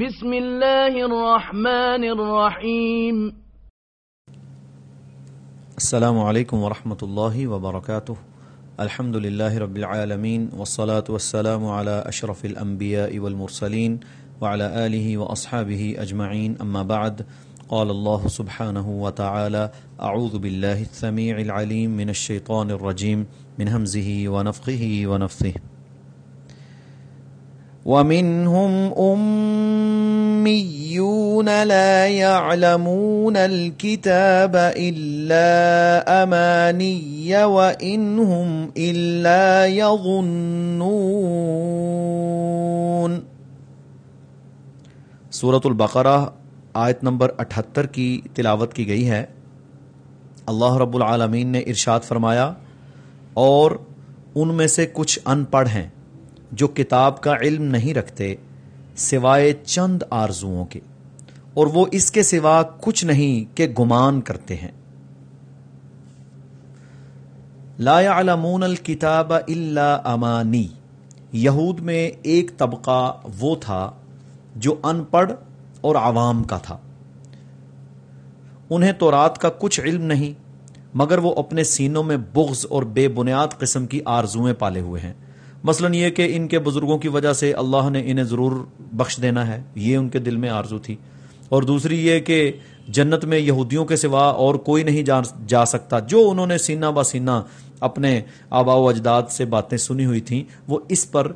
بسم الله الرحمن الرحيم السلام علیکم ورحمۃ اللہ وبرکاتہ۔ الحمد للہ رب العالمین والصلاة والسلام على اشرف الانبیاء والمرسلین وعلى آلہ واصحابہ اجمعین، اما بعد۔ قال الله سبحانه وتعالى اعوذ بالله السميع العليم من الشيطان الرجيم من همزه ونفخه ونفثه ومنهم أميون لا يعلمون الكتاب إلا أماني وإنهم إلا يظنون. سورة البقرہ آیت نمبر اٹھتر کی تلاوت کی گئی ہے. اللہ رب العالمین نے ارشاد فرمایا، اور ان میں سے کچھ ان پڑھ ہیں۔ جو کتاب کا علم نہیں رکھتے، سوائے چند آرزوؤں کے۔ اور وہ اس کے سوا کچھ نہیں کہ گمان کرتے ہیں۔ لا يعلمون الکتاب الا امانی۔ یہود میں ایک طبقہ وہ تھا جو ان پڑھ اور عوام کا تھا۔ انہیں تو رات کا کچھ علم نہیں، مگر وہ اپنے سینوں میں بغض اور بے بنیاد قسم کی آرزویں پالے ہوئے ہیں۔ مثلا یہ کہ ان کے بزرگوں کی وجہ سے اللہ نے انہیں ضرور بخش دینا ہے، یہ ان کے دل میں آرزو تھی۔ اور دوسری یہ کہ جنت میں یہودیوں کے سوا اور کوئی نہیں جا سکتا۔ جو انہوں نے سینہ با سینہ اپنے آبا و اجداد سے باتیں سنی ہوئی تھیں، وہ اس پر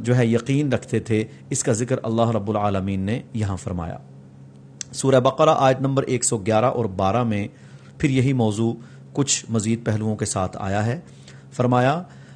جو ہے یقین رکھتے تھے۔ اس کا ذکر اللہ رب العالمین نے یہاں فرمایا۔ سورہ بقرہ آیت نمبر 111 اور 12 میں پھر یہی موضوع کچھ مزید پہلوؤں کے ساتھ آیا ہے۔ فرمایا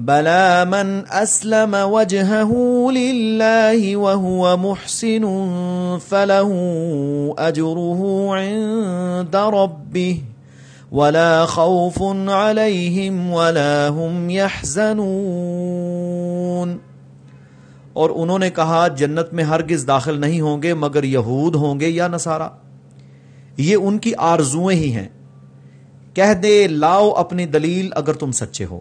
بلا من اسلم وجهه لله وهو محسن فله اجره عند ربه ولا خوف عليهم ولا هم يحزنون اور انہوں نے کہا، جنت میں ہرگز داخل نہیں ہوں گے، مگر یہود ہوں گے یا نصارا یہ ان کی آرزویں ہی ہیں۔ کہہ دے، لاؤ اپنی دلیل اگر تم سچے ہو۔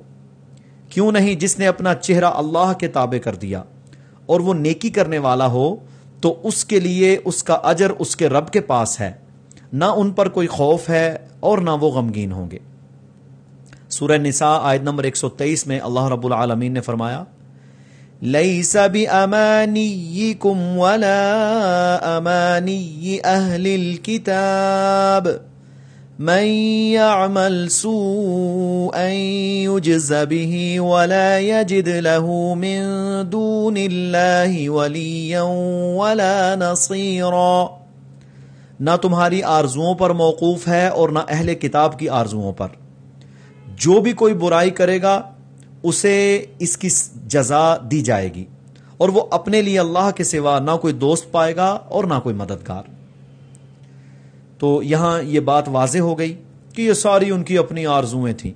کیوں نہیں جس نے اپنا چہرہ اللہ کے تابع کر دیا اور وہ نیکی کرنے والا ہو، تو اس کے لیے اس کا اجر اس کے رب کے پاس ہے۔ نہ ان پر کوئی خوف ہے اور نہ وہ غمگین ہوں گے۔ سورہ نساء آیت نمبر 123 میں اللہ رب العالمین نے فرمایا لیس بأمانیکم ولا امانی اہل الكتاب۔ من يعمل سوءا يجز به ولا يجد له من دون الله وليا ولا نصيرا۔ نہ تمہاری آرزوؤں پر موقوف ہے اور نہ اہل کتاب کی آرزوؤں پر۔ جو بھی کوئی برائی کرے گا، اسے اس کی جزا دی جائے گی اور وہ اپنے لیے اللہ کے سوا نہ کوئی دوست پائے گا اور نہ کوئی مددگار۔ تو یہاں یہ بات واضح ہو گئی کہ یہ ساری ان کی اپنی آرزویں تھیں۔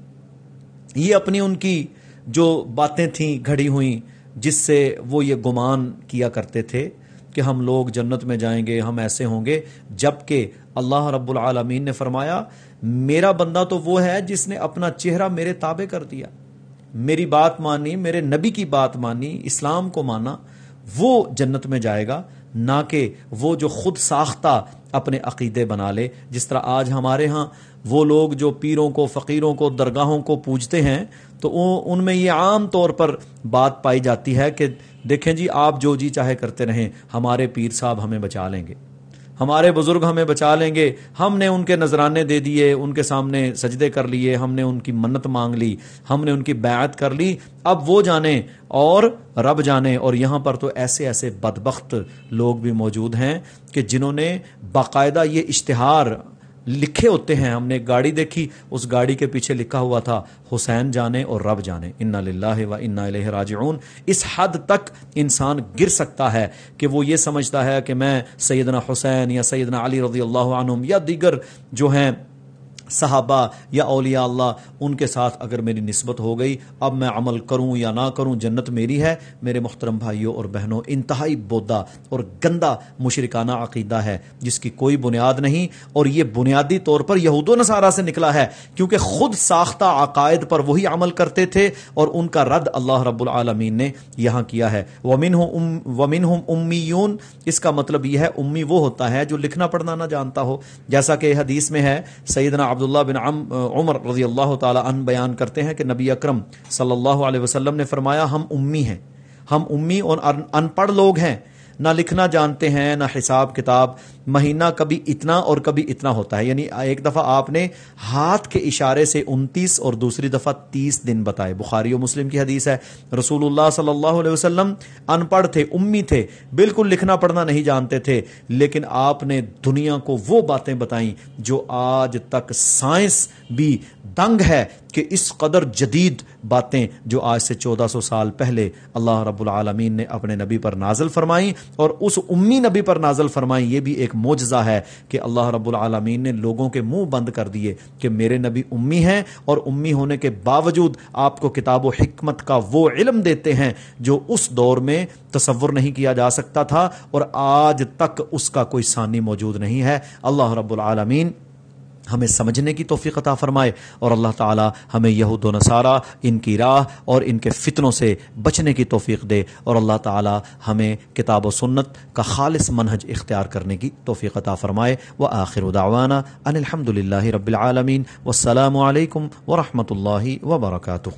یہ اپنی ان کی جو باتیں تھیں گھڑی ہوئیں، جس سے وہ یہ گمان کیا کرتے تھے کہ ہم لوگ جنت میں جائیں گے، ہم ایسے ہوں گے۔ جبکہ اللہ رب العالمین نے فرمایا، میرا بندہ تو وہ ہے جس نے اپنا چہرہ میرے تابع کر دیا۔ میری بات مانی، میرے نبی کی بات مانی، اسلام کو مانا، وہ جنت میں جائے گا، نہ کہ وہ جو خود ساختہ اپنے عقیدے بنا لے۔ جس طرح آج ہمارے ہاں وہ لوگ جو پیروں کو، فقیروں کو، درگاہوں کو پوجتے ہیں، تو ان میں یہ عام طور پر بات پائی جاتی ہے کہ دیکھیں جی آپ جو جی چاہے کرتے رہیں، ہمارے پیر صاحب ہمیں بچا لیں گے۔ ہمارے بزرگ ہمیں بچا لیں گے۔ ہم نے ان کے نذرانے دے دیے، ان کے سامنے سجدے کر لیے، ہم نے ان کی منت مانگ لی، ہم نے ان کی بیعت کر لی۔ اب وہ جانے اور رب جانے، اور یہاں پر تو ایسے ایسے بدبخت لوگ بھی موجود ہیں کہ جنہوں نے باقاعدہ یہ اشتہار لکھے ہوتے ہیں، ہم نے ایک گاڑی دیکھی، اس گاڑی کے پیچھے لکھا ہوا تھا، حسین جانے اور رب جانے، انا للہ و انا الہ راجعون۔ اس حد تک انسان گر سکتا ہے کہ وہ یہ سمجھتا ہے کہ میں سیدنا حسین یا سیدنا علی رضی اللہ عنہم یا دیگر جو ہیں صحابہ یا اولیاء اللہ، ان کے ساتھ اگر میری نسبت ہو گئی، اب میں عمل کروں یا نہ کروں، جنت میری ہے، میرے محترم بھائیوں اور بہنوں، انتہائی بودا اور گندا مشرکانہ عقیدہ ہے، جس کی کوئی بنیاد نہیں، اور یہ بنیادی طور پر یہود و نصارہ سے نکلا ہے، کیونکہ خود ساختہ عقائد پر وہی عمل کرتے تھے، اور ان کا رد اللہ رب العالمین نے یہاں کیا ہے۔ ومن ومن امیون، اس کا مطلب یہ ہے، امی وہ ہوتا ہے جو لکھنا پڑھنا نہ جانتا ہو۔ جیسا کہ حدیث میں ہے، سیدنا عبداللہ بن عمر رضی اللہ تعالی عنہ بیان کرتے ہیں کہ نبی اکرم صلی اللہ علیہ وسلم نے فرمایا، ہم امی ہیں۔ ہم امی اور ان پڑھ لوگ ہیں۔ نہ لکھنا جانتے ہیں، نہ حساب کتاب، مہینہ کبھی اتنا اور کبھی اتنا ہوتا ہے۔ یعنی ایک دفعہ آپ نے ہاتھ کے اشارے سے انتیس اور دوسری دفعہ تیس دن بتائے۔ بخاری و مسلم کی حدیث ہے، رسول اللہ صلی اللہ علیہ وسلم ان پڑھ تھے، امی تھے، بالکل لکھنا پڑھنا نہیں جانتے تھے۔ لیکن آپ نے دنیا کو وہ باتیں بتائیں جو آج تک سائنس بھی دنگ ہے۔ کہ اس قدر جدید باتیں جو آج سے چودہ سو سال پہلے اللہ رب العالمین نے اپنے نبی پر نازل فرمائیں اور اس امی نبی پر نازل فرمائیں، یہ بھی ایک موجزہ ہے کہ اللہ رب العالمین نے لوگوں کے منہ بند کر دیے کہ میرے نبی امی ہیں اور امی ہونے کے باوجود آپ کو کتاب و حکمت کا وہ علم دیتے ہیں جو اس دور میں تصور نہیں کیا جا سکتا تھا اور آج تک اس کا کوئی ثانی موجود نہیں ہے۔ اللہ رب العالمین ہمیں سمجھنے کی توفیق عطا فرمائے اور اللہ تعالی ہمیں یہود و نصارہ، ان کی راہ اور ان کے فتنوں سے بچنے کی توفیق دے اور اللہ تعالی ہمیں کتاب و سنت کا خالص منہج اختیار کرنے کی توفیق عطا فرمائے۔ و آخر دعوانا ان الحمد للہ رب العالمین۔ والسلام علیکم ورحمۃ اللہ وبرکاتہ۔